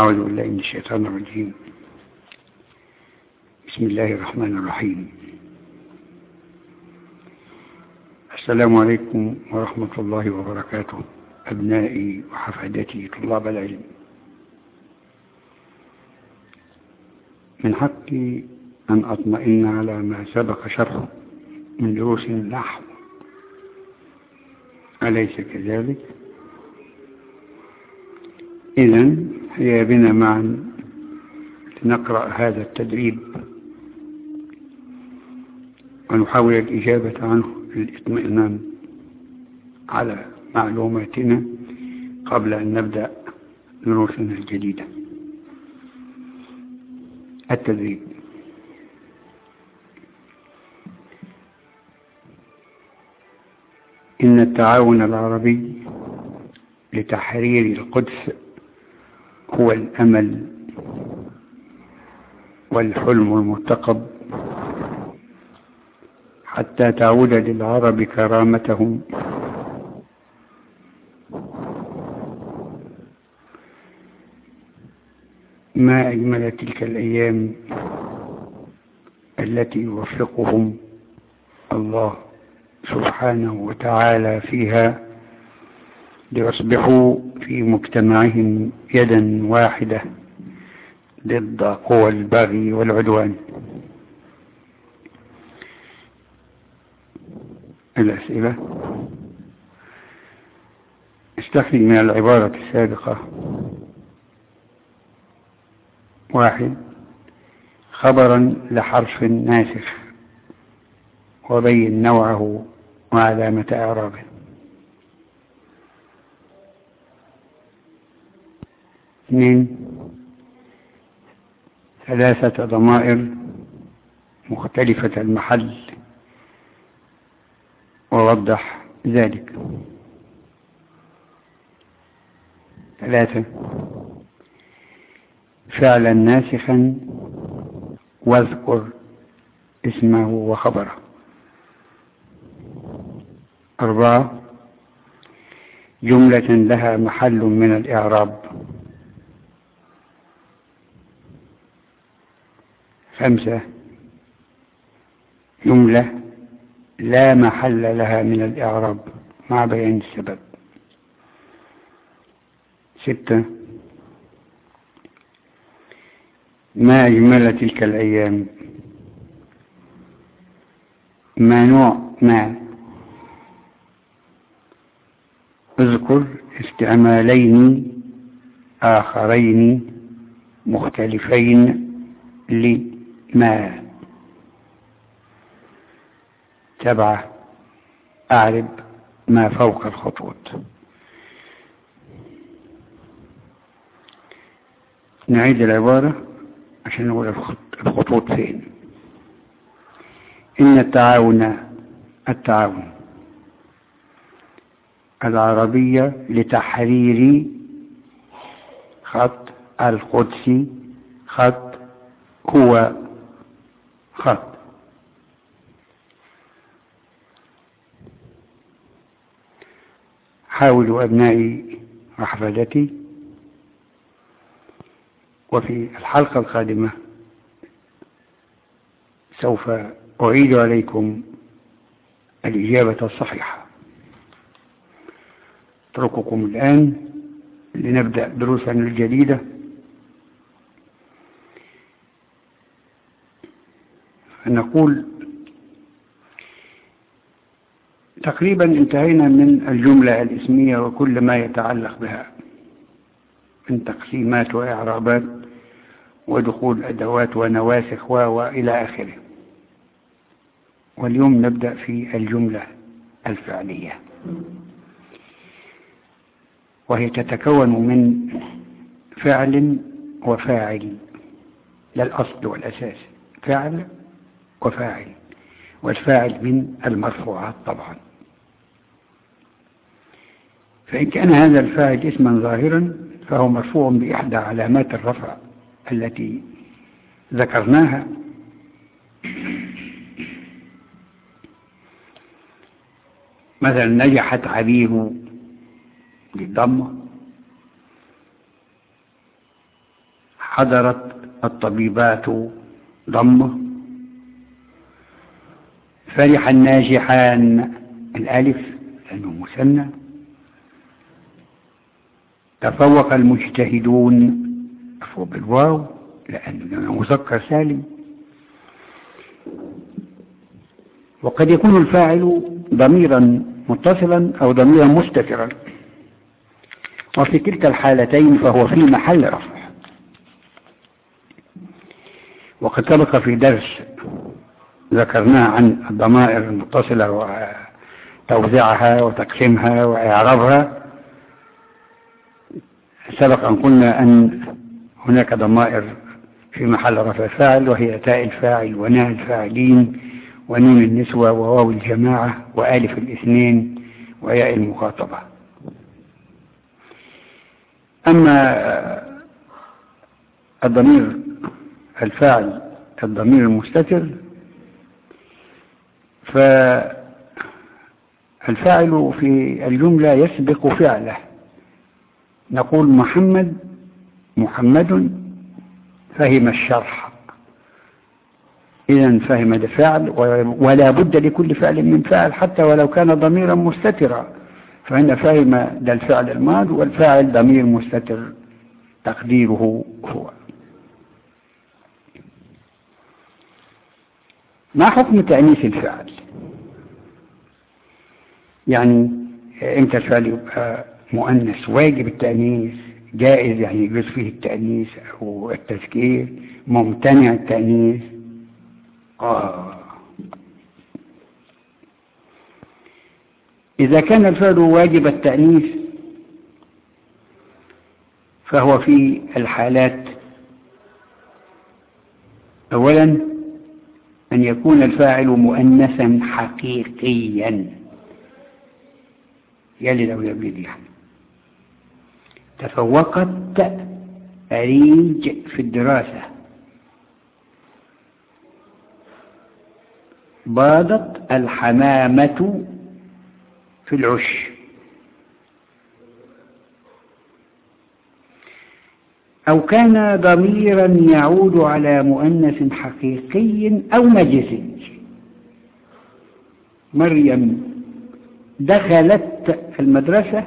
أعوذ بالله من الشيطان الرجيم. بسم الله الرحمن الرحيم. السلام عليكم ورحمة الله وبركاته. أبنائي وحفادتي طلاب العلم. من حقي أن أطمئن على ما سبق شرحه من دروس النحو أليس كذلك؟ إذا هيا بنا معا لنقرأ هذا التدريب ونحاول الإجابة عنه للإطمئنان على معلوماتنا قبل أن نبدأ دروسنا الجديدة. التدريب. إن التعاون العربي لتحرير القدس هو الأمل والحلم المرتقب حتى تعود للعرب كرامتهم. ما أجمل تلك الأيام التي يوفقهم الله سبحانه وتعالى فيها ليصبحوا في مجتمعهم يدا واحدة ضد قوى البغي والعدوان. الأسئلة. استخرج من العبارة السابقة. واحد. خبرا لحرف ناسخ. وبين نوعه وعلامة إعرابه. اثنين ثلاثة ضمائر مختلفة المحل ووضح ذلك. ثلاثة فعلا ناسخا واذكر اسمه وخبره. أربعة جملة لها محل من الإعراب. خمسة جملة لا محل لها من الإعراب مع بيان السبب. ستة ما أجمل تلك الأيام؟ ما نوع ما اذكر استعمالين آخرين مختلفين لما سبعة أعرب ما فوق الخطوط. نعيد العبارة عشان نقول الخطوط فين. إن التعاون التعاون. العربية لتحرير خط القدس خط هو خط حاولوا أبنائي وحفادتي وفي الحلقة القادمة سوف أعيد عليكم الإجابة الصحيحة. أترككم الآن لنبدأ دروسنا الجديدة. نقول تقريبا انتهينا من الجملة الإسمية وكل ما يتعلق بها من تقسيمات وإعرابات ودخول أدوات ونواسخ وإلى آخره. واليوم نبدأ في الجملة الفعلية. وهي تتكون من فعل وفاعل لا الأصل والأساس. فعل وفاعل والفاعل من المرفوعات طبعا. فإن كان هذا الفاعل اسما ظاهرا فهو مرفوع بإحدى علامات الرفع التي ذكرناها. مثلا نجحت عبير بالضمة حضرت الطبيبات ضمه فرح الناجحان. الألف لأنه مثنى تفوق المجتهدون. عفوا بالواو لأنه مذكر سالم. وقد يكون الفاعل ضميرا متصلا أو ضميرا مستترا. وفي كلتا الحالتين فهو في محل رفع. وقد سبق في درس ذكرناه عن الضمائر المتصلة وتوزيعها وتقسيمها وإعرابها. سبق أن قلنا أن هناك ضمائر في محل رفع فاعل وهي تاء الفاعل وناء الفاعلين ونون النسوة وواو الجماعة وآلف الاثنين وياء المخاطبة. أما الضمير الفاعل الضمير المستتر فالفاعل في الجملة يسبق فعله. نقول محمد محمد فهم الشرح. إذا فهم ده فعل ولا بد لكل فعل من فعل حتى ولو كان ضميرا مستترا. فإن فهم ده الفعل الماضي والفاعل ضمير مستتر تقديره هو. ما حكم تأنيث الفعل؟ يعني إمتى الفعل يبقى مؤنث؟ واجب التأنيث؟ جائز يعني يجوز فيه التأنيث أو التذكير؟ ممتنع التأنيث؟ آه. إذا كان الفعل واجب التأنيث فهو في الحالات أولا أن يكون الفاعل مؤنثا حقيقيا. يلد أو يبلد يعني تفوقت أريج في الدراسة. باضت الحمامة في العش. أو كان ضميرا يعود على مؤنث حقيقي أو مجزي مريم دخلت المدرسة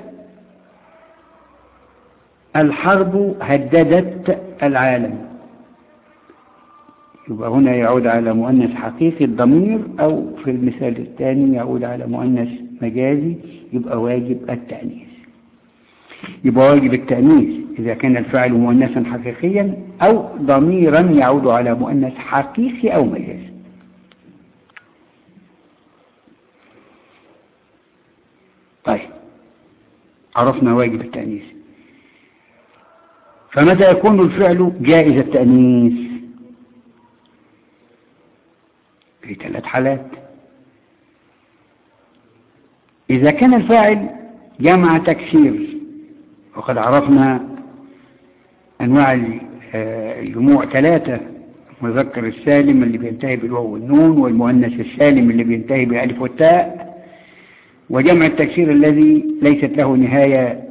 الحرب هددت العالم. يبقى هنا يعود على مؤنث حقيقي الضمير أو في المثال الثاني يعود على مؤنث مجازي يبقى واجب التأنيث. يبقى واجب التأنيث إذا كان الفاعل مؤنثا حقيقيا أو ضميرا يعود على مؤنث حقيقي أو مجازي طيب عرفنا واجب التأنيث. فمتى يكون الفعل جائز التأنيث؟ في ثلاث حالات. إذا كان الفاعل جمع تكسير وقد عرفنا أنواع الجموع ثلاثة المذكر السالم اللي بينتهي بالواو والنون والمؤنث السالم اللي بينتهي بالألف والتاء وجمع التكسير الذي ليست له نهاية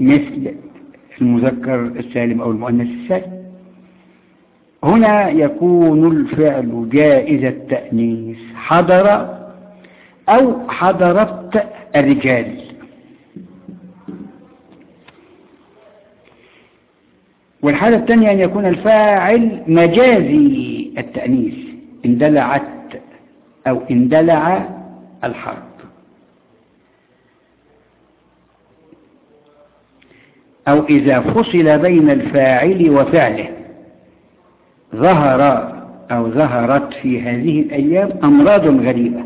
مثل المذكر السالم أو المؤنث السالم. هنا يكون الفعل جائز التأنيث حضر أو حضرت الرجال. والحالة الثانية أن يكون الفاعل مجازي التأنيث اندلعت أو اندلع الحرب أو إذا فصل بين الفاعل وفعله. ظهر أو ظهرت في هذه الأيام أمراض غريبة.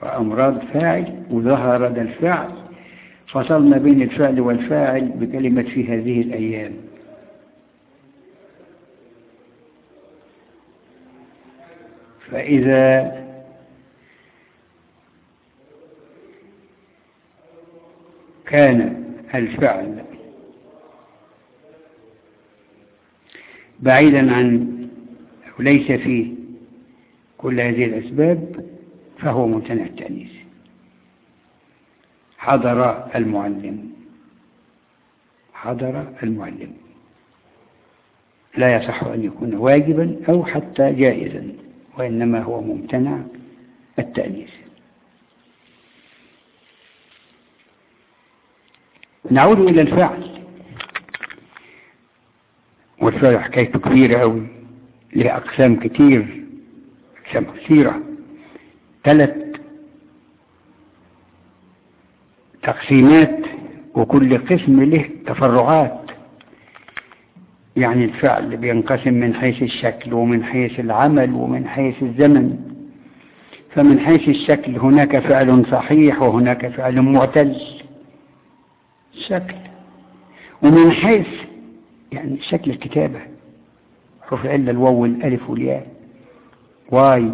فأمراض فاعل وظهر ذا الفعل فصلنا بين الفعل والفاعل بكلمة في هذه الأيام. فإذا كان الفعل. بعيدا عن وليس فيه كل هذه الأسباب فهو ممتنع التأنيث حضر المعلم. حضر المعلم. لا يصح أن يكون واجبا أو حتى جائزا وإنما هو ممتنع التأنيث. نعود إلى الفعل. والفعل حكايته كبيرة أوي لها أقسام كتير أقسام كثيرة. ثلاث تقسيمات وكل قسم له تفرعات. يعني الفعل بينقسم من حيث الشكل ومن حيث العمل ومن حيث الزمن. فمن حيث الشكل هناك فعل صحيح وهناك فعل معتل شكل. ومن حيث يعني شكل الكتابة حروف إلا الواو والألف والياء واي.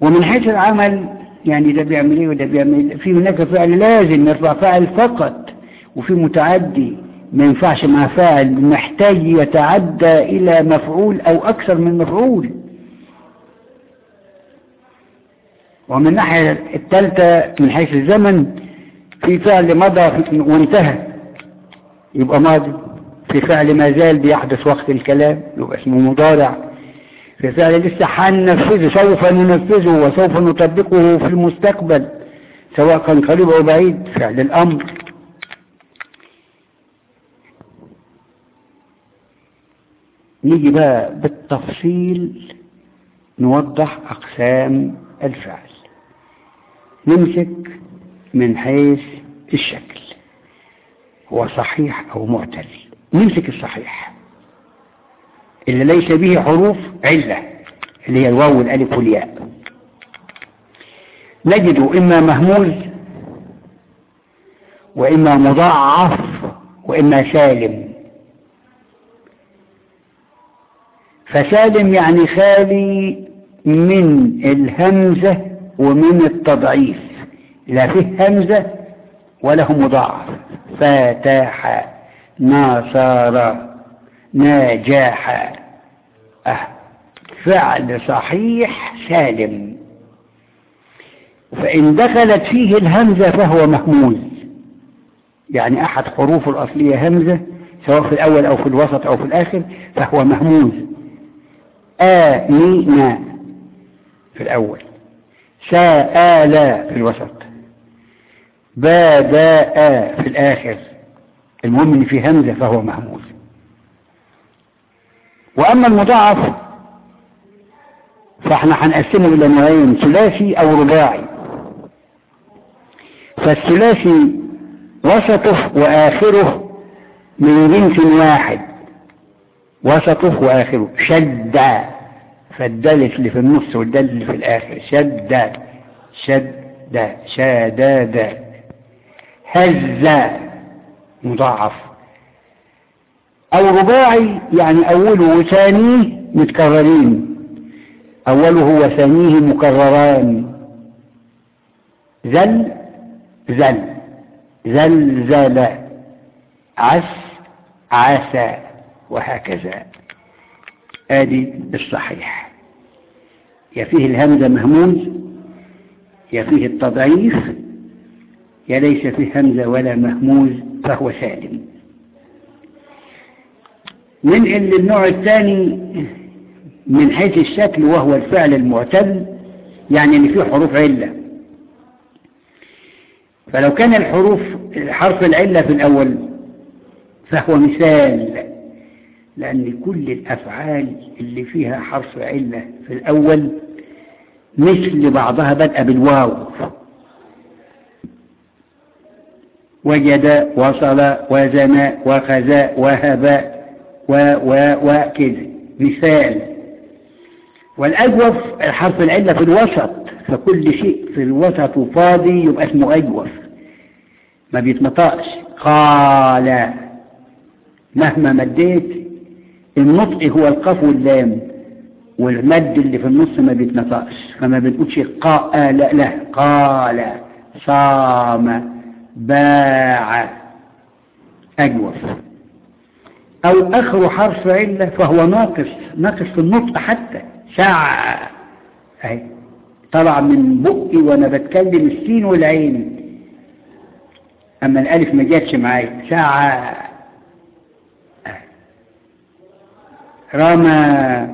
ومن حيث العمل يعني ده بيعمل إيه وده بيعمل إيه؟ في هناك فعل لازم يرفع فاعل فقط وفي متعدي. ما ينفعش مع فاعل محتاج يتعدى إلى مفعول أو أكثر من مفعول. ومن الناحية الثالثة من حيث الزمن في فعل مضى وانتهى. يبقى ماضي. في فعل ما زال بيحدث وقت الكلام يبقى اسمه مضارع. في فعل لسه هننفذه سوف ننفذه وسوف نطبقه في المستقبل سواء كان قريب أو بعيد. فعل الأمر. نيجي بقى بالتفصيل نوضح أقسام الفعل. نمسك من حيث الشكل. هو صحيح أو معتل نمسك الصحيح. اللي ليس به حروف علة اللي هي الواو والألف والياء. نجد إما مهموز وإما مضاعف وإما سالم. فسالم يعني خالي من الهمزة ومن التضعيف. لا فيه همزة وله مضاعف. فتح ناصر نجاح أه. فعل صحيح سالم. فإن دخلت فيه الهمزة فهو مهموز. يعني أحد حروف الأصلية همزة سواء في الأول أو في الوسط أو في الآخر فهو مهموز. آمين في الأول. سآل في الوسط. بدأ في الآخر. المهم إن في همزة فهو مهموز. وأما المضاعف فإحنا هنقسمه إلى نوعين ثلاثي أو رباعي. فالثلاثي وسطه وآخره من جنس واحد. وسطه وآخره. شد. فالدال اللي في النص والدال اللي في الآخر. شد. شد. شداد هز مضاعف. أو رباعي يعني أوله وثانيه متكررين. أوله وثانيه مكرران. زل زل. زلزل عس عسى وهكذا. ادي الصحيح يا فيه الهمزة مهموز يا فيه التضعيف. ليس فيه همزة ولا مهموز فهو سالم. ننقل للنوع الثاني من حيث الشكل وهو الفعل المعتل يعني إن فيه حروف علة. فلو كان الحروف حرف العلة في الأول فهو مثال لأن كل الأفعال اللي فيها حرف علة في الأول مثل بعضها بدأ بالواو. وجد وصل وزن وخذ وهب و و وكذا مثال والأجوف حرف العلة في الوسط فكل شيء في الوسط فاضي يبقى اسمه أجوف. ما بيتنطقش. قال. مهما مديت النطق هو القاف واللام والمد اللي في النص ما بيتنطقش. فما بنقولش قال لا لا قال صام. باع أجوف. أو آخر حرف علة فهو ناقص ناقص في النطق حتى. ساعة أهي. طلع من بقي وأنا بتكلم السين والعين. أما الألف ما جاتش معايا. ساعة رمى.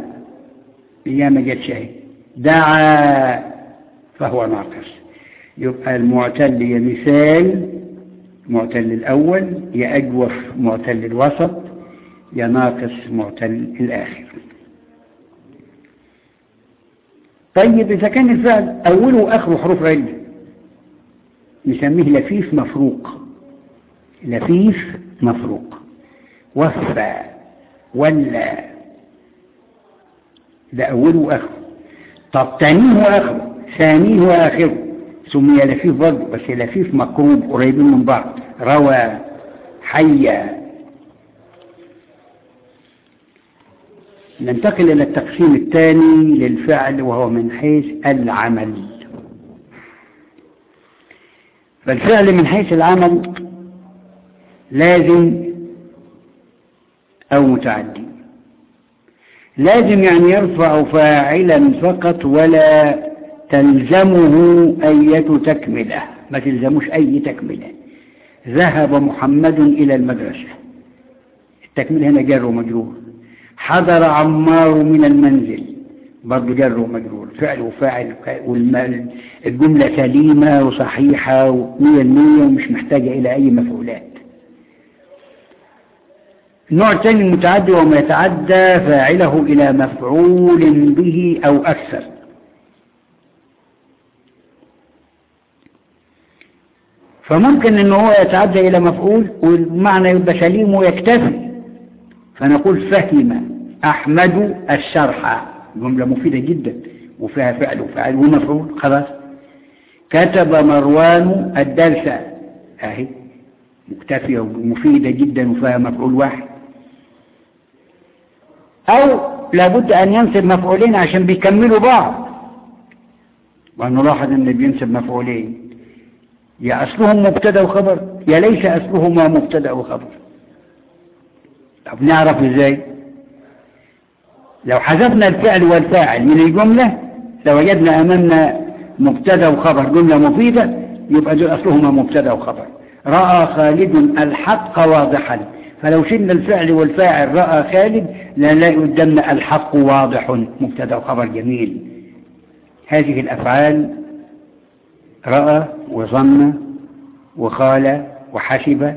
هي ما جتش أهي. دعا. فهو ناقص. يبقى المعتل يا مثال. معتل الأول يا أجوف معتل الوسط يا ناقص معتل الآخر. طيب إذا كان الفعل أوله وآخره حروف علة نسميه لفيف مفروق. لفيف مفروق. وفى ولا. ده أوله وآخره. طب تانيه وآخره. ثانية وآخره. سمي لفيف برضه بس لفيف مقروب قريبين من بعض. روى حيا ننتقل إلى التقسيم الثاني للفعل وهو من حيث العمل. فالفعل من حيث العمل لازم أو متعدي. لازم يعني يرفع فاعلا فقط ولا تلزمه أية تكملة. ما تلزموش أي تكملة. ذهب محمد إلى المدرسة. التكملة هنا جر ومجرور. حضر عمار من المنزل. برضه جر ومجرور. فعل وفاعل والجملة سليمة وصحيحة ومية المية ومش محتاجة إلى أي مفعولات. النوع الثاني المتعدي وما يتعدى فاعله إلى مفعول به أو أكثر. فممكن ان هو يتعدى إلى مفعول والمعنى يبقى سليم ويكتفي. فنقول فهم أحمد الشرح. جملة مفيدة جدا وفيها فعل وفعل ومفعول. خلاص. كتب مروان الدرس. أهي. مكتفية ومفيدة جدا وفيها مفعول واحد. أو لابد أن ينصب مفعولين عشان بيكملوا بعض. ونلاحظ إن بينصب مفعولين. يا أصلهم مبتدأ وخبر يا ليس أصلهما مبتدأ وخبر طب نعرف إزاي؟ لو حذفنا الفعل والفاعل من الجملة لوجدنا أمامنا مبتدأ وخبر جملة مفيدة يبقى دول أصلهما مبتدأ وخبر رأى خالد الحق واضحا. فلو شلنا الفعل والفاعل رأى خالد لنلاقي قدامنا الحق واضح مبتدأ وخبر جميل. هذه الأفعال رأى وظن وقال وحسب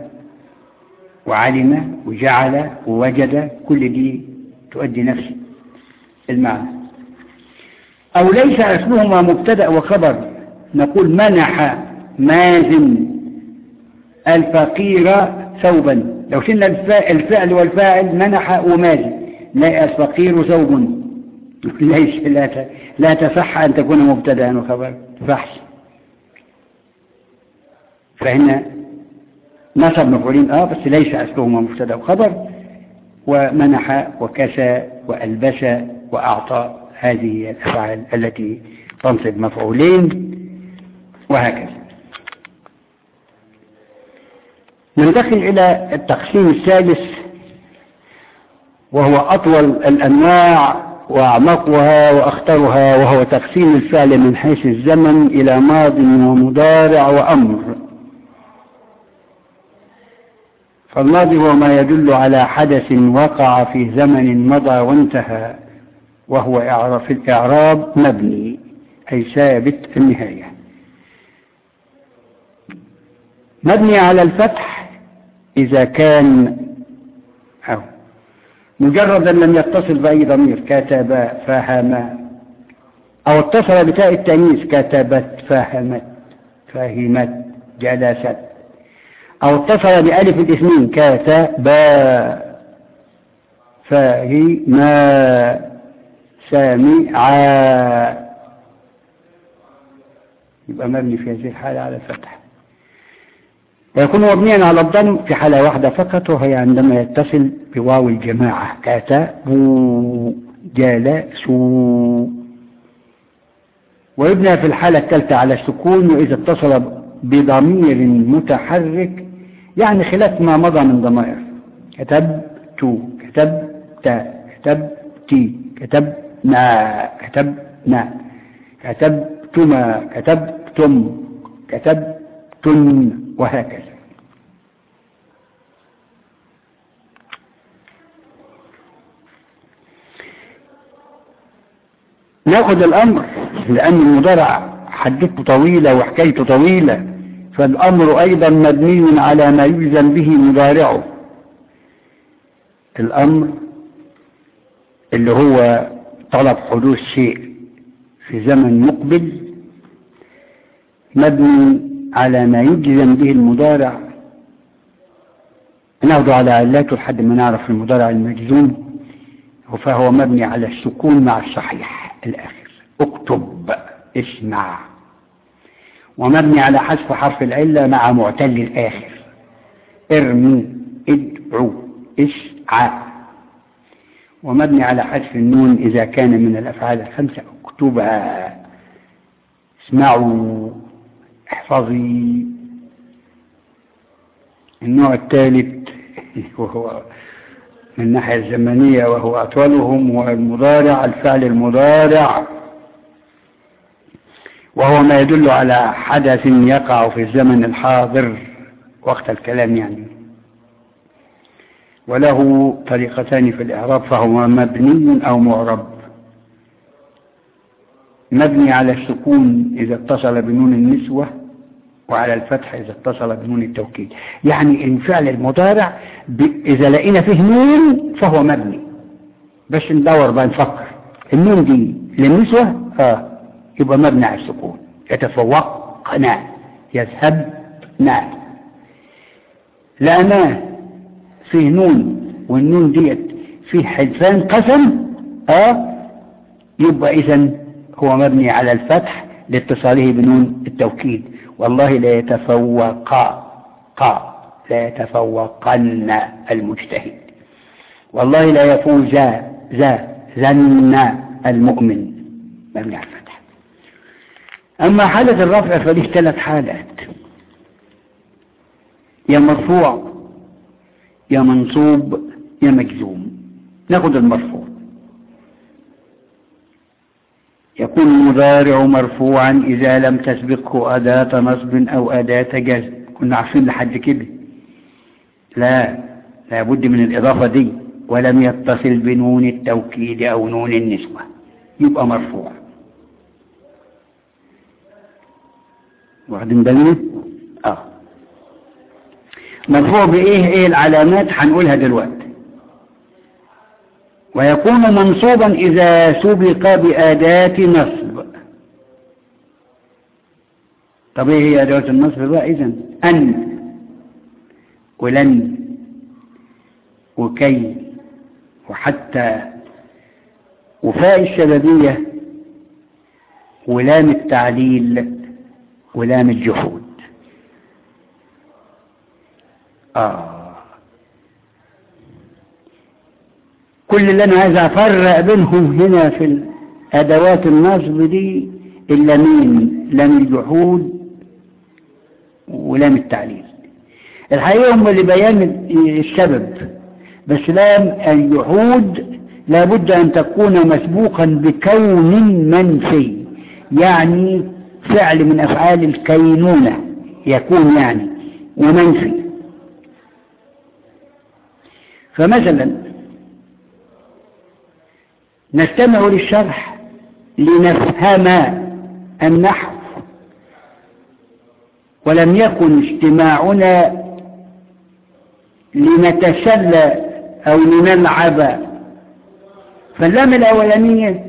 وعلم وجعل ووجد كل دي تؤدي نفس المعنى. أو ليس أصلهما مبتدأ وخبر نقول منح مازن الفقير ثوبا. لو شلنا الفعل والفاعل منح ومازن لا الفقير ثوب. ليس لا لا تصح أن تكون مبتدأ وخبر؟ فحص فهنا نصب مفعولين آه بس ليس أصلهما مبتدا وخبر ومنح وكسى وألبس وأعطى هذه الأفعال التي تنصب مفعولين وهكذا. ننتقل إلى التقسيم الثالث وهو أطول الأنواع وأعمقها وأخطرها وهو تقسيم الفعل من حيث الزمن إلى ماض ومضارع وأمر. فالماضي هو ما يدل على حدث وقع في زمن مضى وانتهى وهو في الإعراب مبني أي ثابت النهاية. مبني على الفتح إذا كان أو مجردا لم يتصل بأي ضمير كتب فهم أو اتصل بتاء التانيث كتبت فهمت فهمت جلست. أو اتصل بألف الاثنين كتبا فهما سامعا يبقى مبني في هذه الحالة على الفتح. ويكون مبنيا على الضم في حالة واحدة فقط وهي عندما يتصل بواو الجماعة. كتبوا جلسوا ويبنى في الحالة الثالثة على السكون وإذا اتصل بضمير متحرك يعني خلاف ما مضى من ضمائر. كتبت كتبت كتبت كتبنا كتبنا كتبتما كتبتم كتبتن وهكذا. ناخد الأمر لأن المضارع حدته طويلة وحكايته طويلة. فالأمر أيضا مبني على ما يلزم به مضارعه. الأمر اللي هو طلب حدوث شيء في زمن مقبل مبني على ما يجزم به المضارع. ناخده على علاته لحد ما نعرف المضارع المجزوم فهو مبني على السكون مع الصحيح الآخر اكتب اسمع. ومبني على حذف حرف العلة مع معتل الآخر. ارمي ادعو اسعى. ومبني على حذف النون إذا كان من الأفعال الخمسة اكتبها. اسمعوا احفظي. النوع الثالث وهو من الناحية الزمنية وهو أطولهم والمضارع الفعل المضارع. وهو ما يدل على حدث يقع في الزمن الحاضر وقت الكلام يعني. وله طريقتان في الإعراب فهو مبني أو معرب. مبني على السكون إذا اتصل بنون النسوة وعلى الفتح إذا اتصل بنون التوكيد. يعني الفعل المضارع إذا لقينا فيه نون فهو مبني. بس ندور بقى نفكر. النون دي للنسوة؟ آه. يبقى مبني على السكون. يتفوقنا يذهبنا لأنا فيه نون والنون ديت فيه حذفان قسم آه يبقى إذا هو مبني على الفتح لاتصاله بنون التوكيد. والله لا يتفوق قا لا يتفوقن المجتهد. والله لا يفوز ذا زن المؤمن. مبني على الفتح. أما حالة الرفع فليه ثلاث حالات. يا مرفوع يا منصوب يا مجزوم. ناخد المرفوع. يكون المضارع مرفوعا إذا لم تسبقه أداة نصب أو أداة جزم كنا عارفين لحد كده. لا لابد من الإضافة دي. ولم يتصل بنون التوكيد أو نون النسوة. يبقى مرفوع. واخدين بالنا؟ آه. مرفوع بإيه؟ إيه العلامات؟ هنقولها دلوقتي. ويكون منصوبا إذا سبق بأداة نصب. طب إيه هي ادوات النصب بقى؟ اذا أن ولن وكي وحتى وفاء السببيه ولام التعليل. ولام الجحود. آه. كل اللي أنا عايز أفرق بينهم هنا في أدوات النصب دي اللامين لام الجحود ولام التعليل. الحقيقة هم لبيان السبب بس لام الجحود لابد أن تكون مسبوقا بكون منفي يعني فعل من أفعال الكينونة يكون يعني ومنفي. فمثلا نستمع للشرح لنفهم النحو. ولم يكن اجتماعنا لنتسلى أو لنلعب. فاللام الأولانية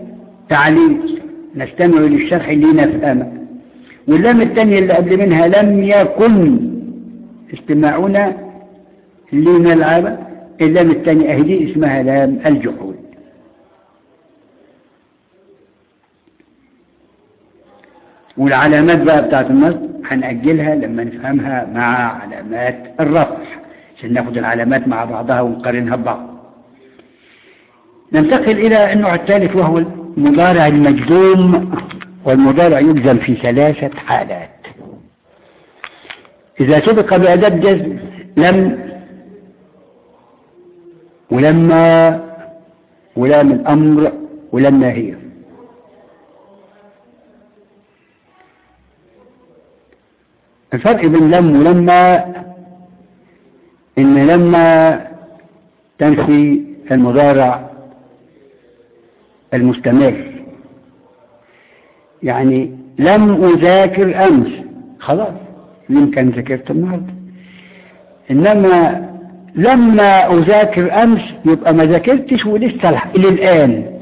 تعليل نستمع للشرح لنفهم. واللام الثانية اللي قبل منها لم يكن استماعنا لنلعب اللام الثانية أهدي اسمها لام الجحود. والعلامات بقى بتاعت النصب هنأجلها لما نفهمها مع علامات الرفع عشان ناخد العلامات مع بعضها ونقارنها ببعض. ننتقل إلى النوع الثالث وهو المضارع المجزوم. والمضارع يجزم في ثلاثة حالات. إذا سبق بأداة جزم لم ولما ولام الأمر ولما هي الفرق بين لم ولما إن لما تنفي المضارع المستمر. يعني لم أذاكر أمس. خلاص. يمكن ذاكرت النهاردة. إنما لما أذاكر أمس يبقى ما ذاكرتش ولسه للآن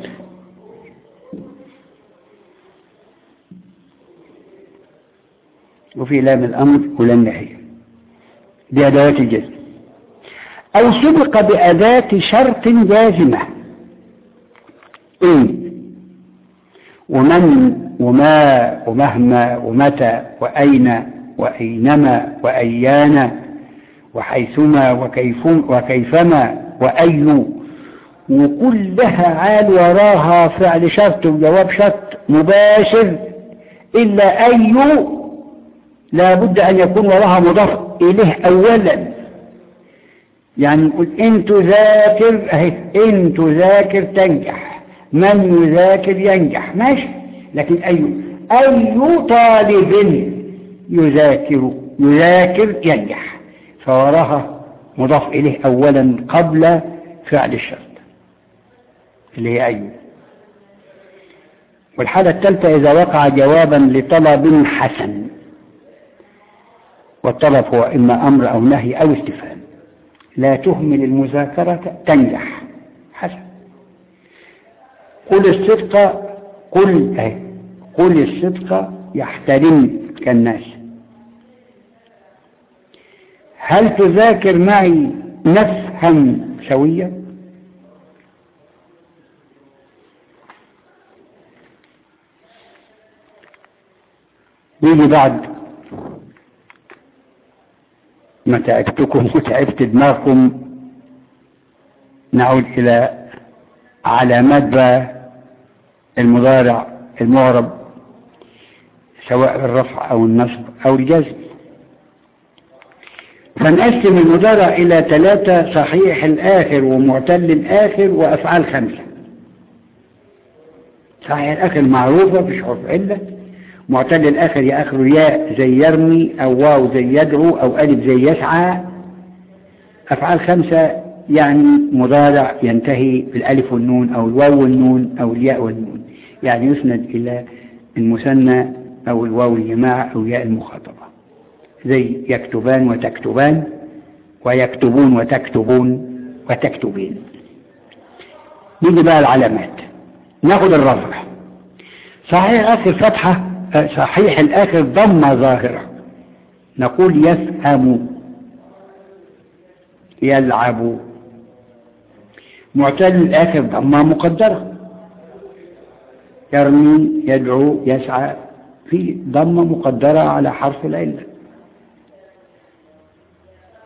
وفي لام الأمر ولا النهي دي أدوات الجزم. أو سبق بأداة شرط جازمة. إن ومن وما ومهما ومتى وأين وأينما وأيان وحيثما وكيفما, وكيفما وأي وكلها عال وراها فعل شرط وجواب شرط مباشر إلا أي لا بد أن يكون وراها مضاف إليه أولا. يعني نقول إن تذاكر أهي إن تذاكر تنجح. من يذاكر ينجح ماشي. لكن أي أي طالب يذاكر يذاكر ينجح. فوراها مضاف إليه أولا قبل فعل الشرط. اللي هي أي. والحالة الثالثة إذا وقع جوابا لطلب حسن. والطلب هو إما أمر أو نهي أو استفهام. لا تهمل المذاكرة تنجح. حسن. قل الصدق قل أهي قل الصدق يحترم كالناس هل تذاكر معي نفهم سويا؟ يجي بعد ما تعبتكم وتعبت دماغكم نعود إلى علامات بقى المضارع المعرب سواء الرفع أو النصب أو الجزم. فنقسم المضارع إلى ثلاثة صحيح الآخر ومعتل الآخر وأفعال خمسة. صحيح الآخر معروفة مش حرف علة معتل الآخر يا آخر ياء زي يرمي أو واو زي يدعو أو ألف زي يسعى. أفعال خمسة يعني مضارع ينتهي بالألف والنون أو الواو والنون أو الياء والنون. يعني يسند إلى المثنى أو الواو الجماعة أو ياء المخاطبة. زي يكتبان وتكتبان ويكتبون وتكتبون وتكتبين. نيجي بقى العلامات. ناخد الرفع. صحيح آخر فتحة صحيح الآخر ضمة ظاهرة. نقول يفهم. يلعب. معتل الآخر ضمة مقدرة. يرمي يدعو يسعى في ضمة مقدرة على حرف العلة.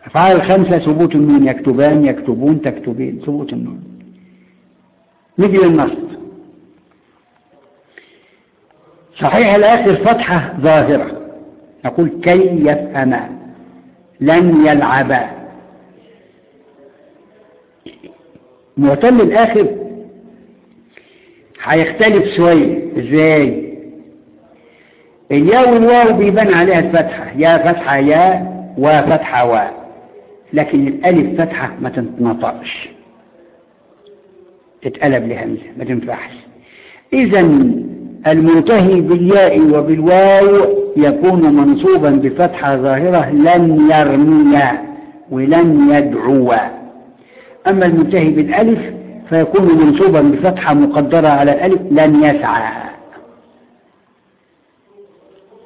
أفعال الخمسة ثبوت النون يكتبان يكتبون تكتبين ثبوت النون. نجي للنصب صحيح الآخر فتحة ظاهرة. نقول كي يفهما. لن يلعبا. معتل الآخر هيختلف شوية إزاي؟ الياء والواو بيبان عليها الفتحة. يا فتحة يا وفتحة و لكن الألف فتحة ما تنطقش تتقلب لهمزة ما تنفعش. إذا المنتهي بالياء وبالواو يكون منصوبا بفتحة ظاهرة لن يرمي ولن يدعو أما المنتهي بالألف فيكون منصوبا بفتحة مقدرة على الألف لن يسعى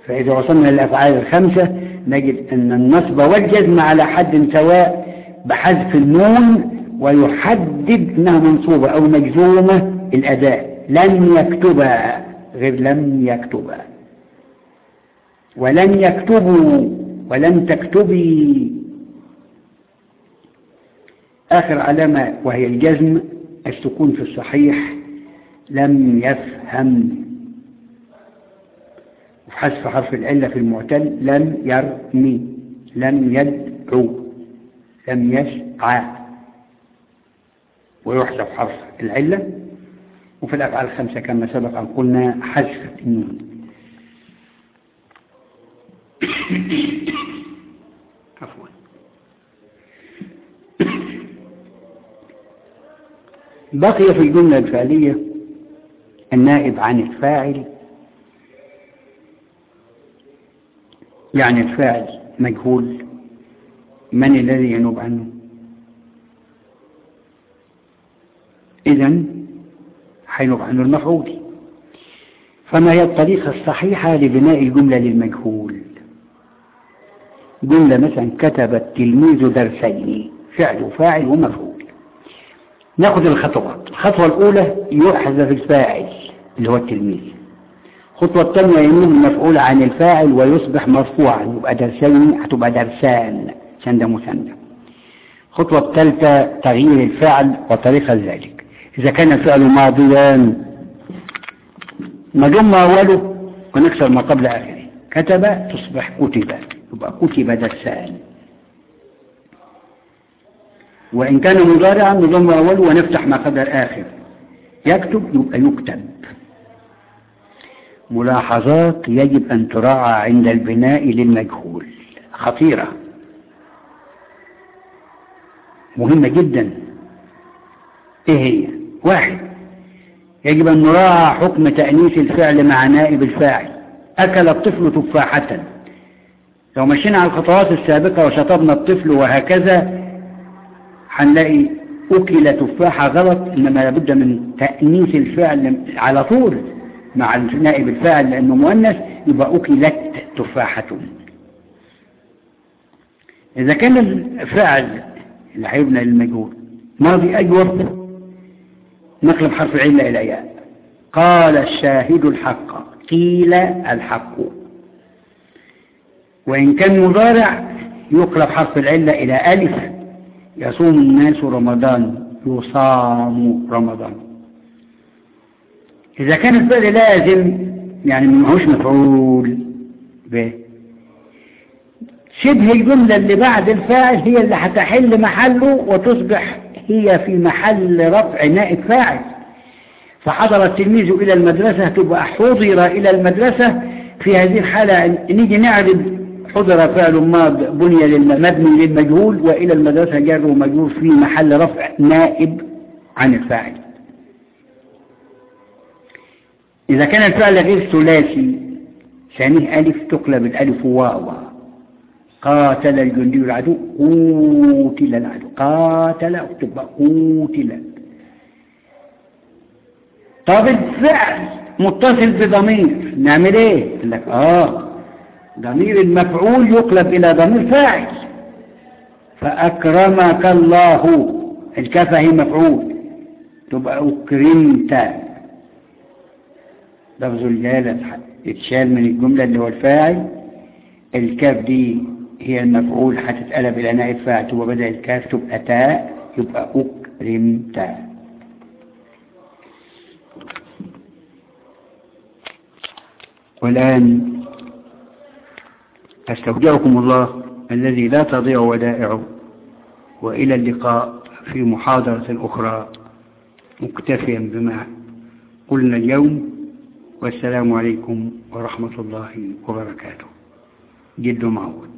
فإذا وصلنا للأفعال الخمسة نجد أن النصب والجزم على حد سواء بحذف النون ويحدد أنها منصوبة أو مجزومة الأداء. لن يكتبها غير لم يكتبها ولن يكتبوا ولن تكتبي. آخر علامة وهي الجزم. السكون في الصحيح لم يفهم. وحذف حرف العلة في المعتل لم يرمي لم يدعو لم يسعى ويحذف حرف العلة. وفي الأفعال الخمسة كما سبق أن قلنا حذف النون. بقي في الجملة الفعلية النائب عن الفاعل. يعني الفاعل مجهول. من الذي ينوب عنه؟ إذا حينوب عنه المفعول. فما هي الطريقة الصحيحة لبناء الجملة للمجهول؟ جملة مثلا كتب التلميذ درسين فعل وفاعل ومفعول. ناخذ الخطوات الخطوة الأولى يحذف الفاعل اللي هو التلميذ. الخطوة الثانية ينوب المفعول عن الفاعل ويصبح مرفوعا يبقى درسين هتبقى درسان عشان ده الخطوة الثالثة تغيير الفعل وطريقة ذلك. إذا كان الفعل ماضيا نضم أوله ونكسر ما قبل آخره. كتب تصبح كتب يبقى كتب درسان. وإن كان مضارعا نضم أوله ونفتح ما قبل آخر يكتب يبقى يكتب. ملاحظات يجب أن تراعى عند البناء للمجهول. خطيرة. مهمة جدا. إيه هي؟ واحد. يجب أن نراعى حكم تأنيث الفعل مع نائب الفاعل. أكل الطفل تفاحة. لو مشينا على الخطوات السابقة وشطبنا الطفل وهكذا هنلاقي أكل تفاحة غلط إنما لابد من تأنيث الفعل على طول مع نائب الفاعل لأنه مؤنث يبقى أكلت تفاحة. إذا كان الفعل اللي هيبنى للمجهول ماضي أجوب نقلب حرف العلة إلى ياء قال الشاهد الحق قيل الحق. وإن كان مضارع يقلب حرف العلة إلى ألف يصوم الناس رمضان يصام رمضان. إذا كان الفعل لازم يعني ما هوش مفعول به. شبه الجملة اللي بعد الفاعل هي اللي هتحل محله وتصبح هي في محل رفع نائب فاعل. فحضر التلميذ إلى المدرسة تبقى حضر إلى المدرسة. في هذه الحالة نيجي نعرض حضر فعل ماض بني مبني للمجهول وإلى المدرسة جر ومجهول في محل رفع نائب عن الفاعل. إذا كان الفعل غير ثلاثي ثانية ألف تقلب الألف واو. قاتل الجندي العدو قوتل العدو. قاتل تبقى قوتل. طب الفعل متصل بضمير. نعمل إيه؟ يقول لك آه. ضمير المفعول يقلب إلى ضمير فاعل. فأكرمك الله. الكافة هي مفعول. تبقى أكرمت. لفظ الجلاله اتشال من الجملة اللي هو الفاعل. الكاف دي هي المفعول هتتقلب إلى نائب فاعل. تبقى بدل الكاف تبقى تاء يبقى أكرمت. والآن أستودعكم الله الذي لا تضيع ودائعه. وإلى اللقاء في محاضرة أخرى مكتفيا بما قلنا اليوم. والسلام عليكم ورحمة الله وبركاته. جد معود.